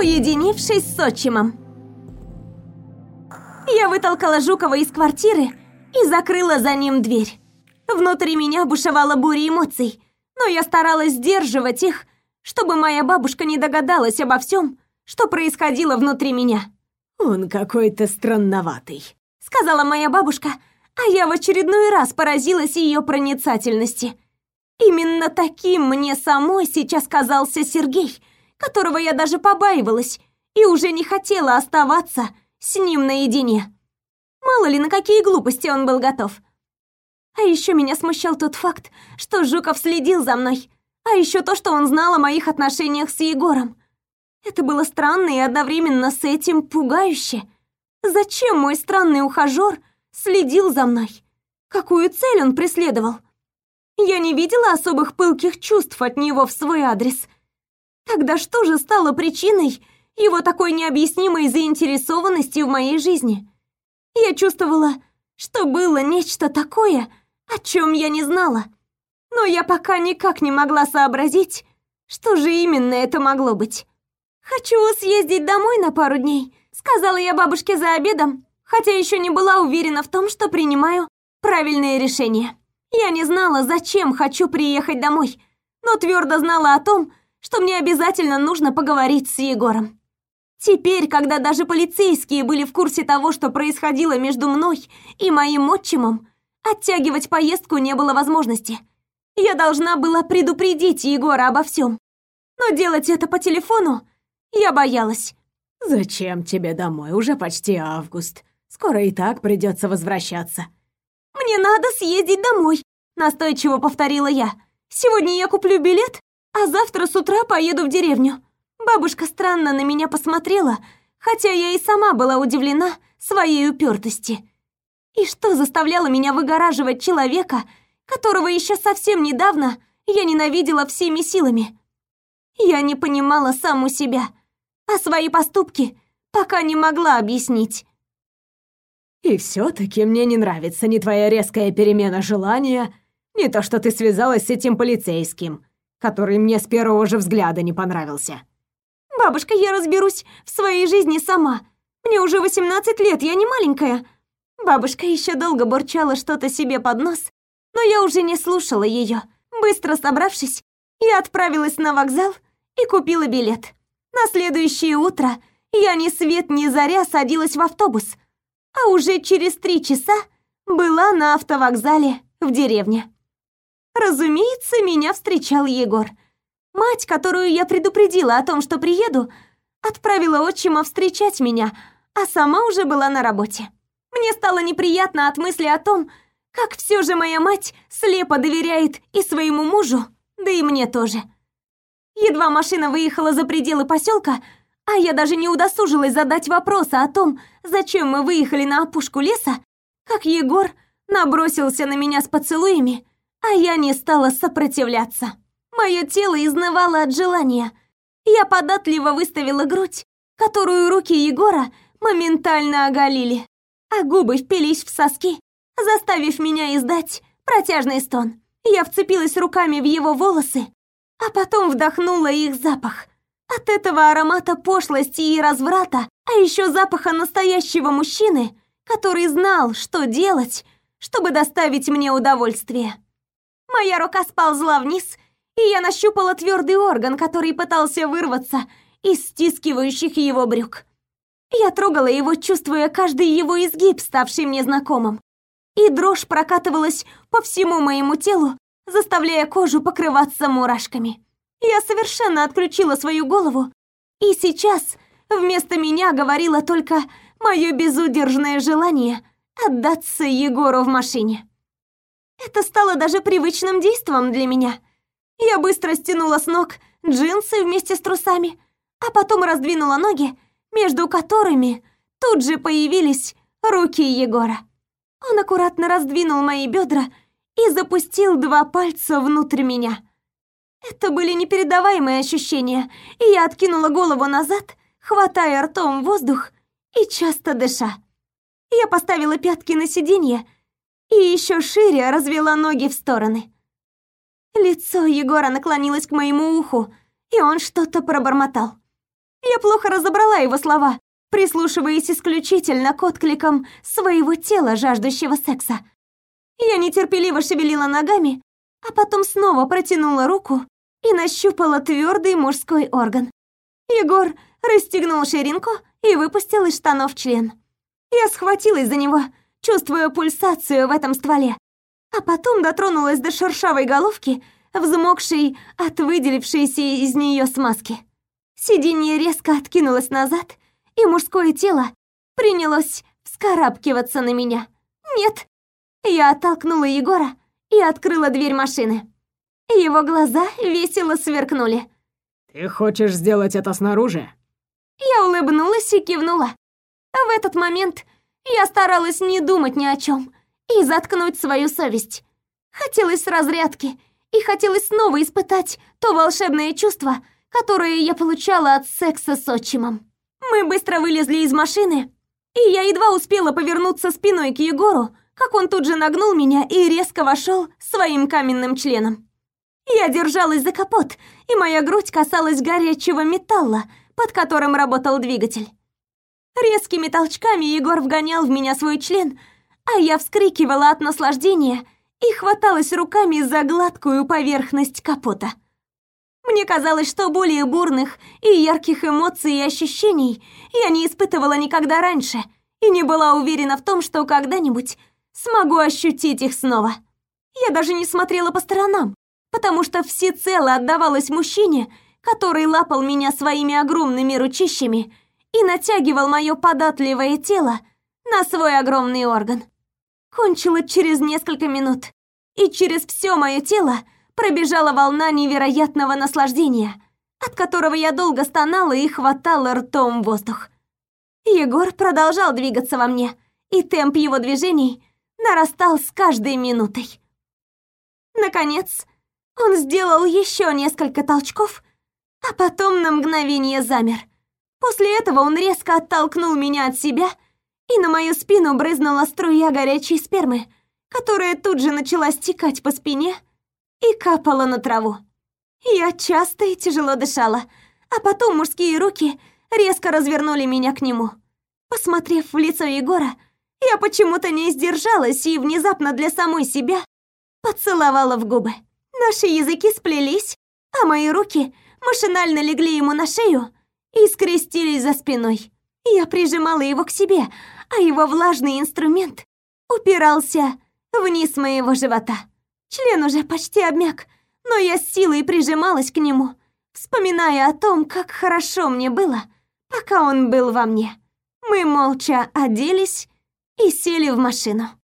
уединившись с отчимом. Я вытолкала Жукова из квартиры и закрыла за ним дверь. Внутри меня бушевала буря эмоций, но я старалась сдерживать их, чтобы моя бабушка не догадалась обо всем, что происходило внутри меня. «Он какой-то странноватый», — сказала моя бабушка, а я в очередной раз поразилась ее проницательности. Именно таким мне самой сейчас казался Сергей, которого я даже побаивалась и уже не хотела оставаться с ним наедине. Мало ли, на какие глупости он был готов. А еще меня смущал тот факт, что Жуков следил за мной, а еще то, что он знал о моих отношениях с Егором. Это было странно и одновременно с этим пугающе. Зачем мой странный ухажер следил за мной? Какую цель он преследовал? Я не видела особых пылких чувств от него в свой адрес. Тогда что же стало причиной его такой необъяснимой заинтересованности в моей жизни? Я чувствовала, что было нечто такое, о чем я не знала. Но я пока никак не могла сообразить, что же именно это могло быть. «Хочу съездить домой на пару дней», — сказала я бабушке за обедом, хотя еще не была уверена в том, что принимаю правильное решение. Я не знала, зачем хочу приехать домой, но твердо знала о том, что мне обязательно нужно поговорить с Егором. Теперь, когда даже полицейские были в курсе того, что происходило между мной и моим отчимом, оттягивать поездку не было возможности. Я должна была предупредить Егора обо всем. Но делать это по телефону я боялась. «Зачем тебе домой? Уже почти август. Скоро и так придется возвращаться». «Мне надо съездить домой», — настойчиво повторила я. «Сегодня я куплю билет, а завтра с утра поеду в деревню». Бабушка странно на меня посмотрела, хотя я и сама была удивлена своей упертости. И что заставляло меня выгораживать человека, которого еще совсем недавно я ненавидела всеми силами? Я не понимала саму себя, а свои поступки пока не могла объяснить. И все-таки мне не нравится ни твоя резкая перемена желания, ни то, что ты связалась с этим полицейским, который мне с первого же взгляда не понравился. Бабушка, я разберусь в своей жизни сама. Мне уже 18 лет, я не маленькая. Бабушка еще долго бурчала что-то себе под нос, но я уже не слушала ее. Быстро собравшись, я отправилась на вокзал и купила билет. На следующее утро я ни свет ни заря садилась в автобус, а уже через три часа была на автовокзале в деревне. Разумеется, меня встречал Егор. Мать, которую я предупредила о том, что приеду, отправила отчима встречать меня, а сама уже была на работе. Мне стало неприятно от мысли о том, как все же моя мать слепо доверяет и своему мужу, да и мне тоже. Едва машина выехала за пределы поселка, а я даже не удосужилась задать вопросы о том, зачем мы выехали на опушку леса, как Егор набросился на меня с поцелуями, а я не стала сопротивляться. Мое тело изнывало от желания. Я податливо выставила грудь, которую руки Егора моментально оголили, а губы впились в соски, заставив меня издать протяжный стон. Я вцепилась руками в его волосы, а потом вдохнула их запах. От этого аромата пошлости и разврата, а еще запаха настоящего мужчины, который знал, что делать, чтобы доставить мне удовольствие. Моя рука сползла вниз, и я нащупала твердый орган, который пытался вырваться из стискивающих его брюк. Я трогала его, чувствуя каждый его изгиб, ставший мне знакомым. И дрожь прокатывалась по всему моему телу, заставляя кожу покрываться мурашками. Я совершенно отключила свою голову, и сейчас вместо меня говорило только мое безудержное желание отдаться Егору в машине. Это стало даже привычным действом для меня. Я быстро стянула с ног джинсы вместе с трусами, а потом раздвинула ноги, между которыми тут же появились руки Егора. Он аккуратно раздвинул мои бедра и запустил два пальца внутрь меня. Это были непередаваемые ощущения, и я откинула голову назад, хватая ртом воздух и часто дыша. Я поставила пятки на сиденье и еще шире развела ноги в стороны. Лицо Егора наклонилось к моему уху, и он что-то пробормотал. Я плохо разобрала его слова, прислушиваясь исключительно к откликам своего тела, жаждущего секса. Я нетерпеливо шевелила ногами, а потом снова протянула руку и нащупала твердый мужской орган. Егор расстегнул ширинку и выпустил из штанов член. Я схватилась за него, чувствуя пульсацию в этом стволе, а потом дотронулась до шершавой головки, взмокшей от выделившейся из нее смазки. Сиденье резко откинулось назад, и мужское тело принялось вскарабкиваться на меня. Нет, я оттолкнула Егора и открыла дверь машины. Его глаза весело сверкнули. «Ты хочешь сделать это снаружи?» Я улыбнулась и кивнула. В этот момент я старалась не думать ни о чем и заткнуть свою совесть. Хотелось разрядки, и хотелось снова испытать то волшебное чувство, которое я получала от секса с отчимом. Мы быстро вылезли из машины, и я едва успела повернуться спиной к Егору, как он тут же нагнул меня и резко вошел своим каменным членом. Я держалась за капот, и моя грудь касалась горячего металла, под которым работал двигатель. Резкими толчками Егор вгонял в меня свой член, а я вскрикивала от наслаждения и хваталась руками за гладкую поверхность капота. Мне казалось, что более бурных и ярких эмоций и ощущений я не испытывала никогда раньше и не была уверена в том, что когда-нибудь смогу ощутить их снова. Я даже не смотрела по сторонам, потому что всецело отдавалась мужчине, который лапал меня своими огромными ручищами и натягивал мое податливое тело на свой огромный орган. Кончила через несколько минут, и через все мое тело пробежала волна невероятного наслаждения, от которого я долго стонала и хватала ртом воздух. Егор продолжал двигаться во мне, и темп его движений нарастал с каждой минутой. Наконец, он сделал еще несколько толчков, а потом на мгновение замер. После этого он резко оттолкнул меня от себя, и на мою спину брызнула струя горячей спермы, которая тут же начала стекать по спине и капала на траву. Я часто и тяжело дышала, а потом мужские руки резко развернули меня к нему. Посмотрев в лицо Егора, я почему-то не сдержалась и внезапно для самой себя поцеловала в губы. Наши языки сплелись, а мои руки машинально легли ему на шею и скрестились за спиной. Я прижимала его к себе, а его влажный инструмент упирался вниз моего живота. Член уже почти обмяк, но я с силой прижималась к нему, вспоминая о том, как хорошо мне было, пока он был во мне. Мы молча оделись и сели в машину.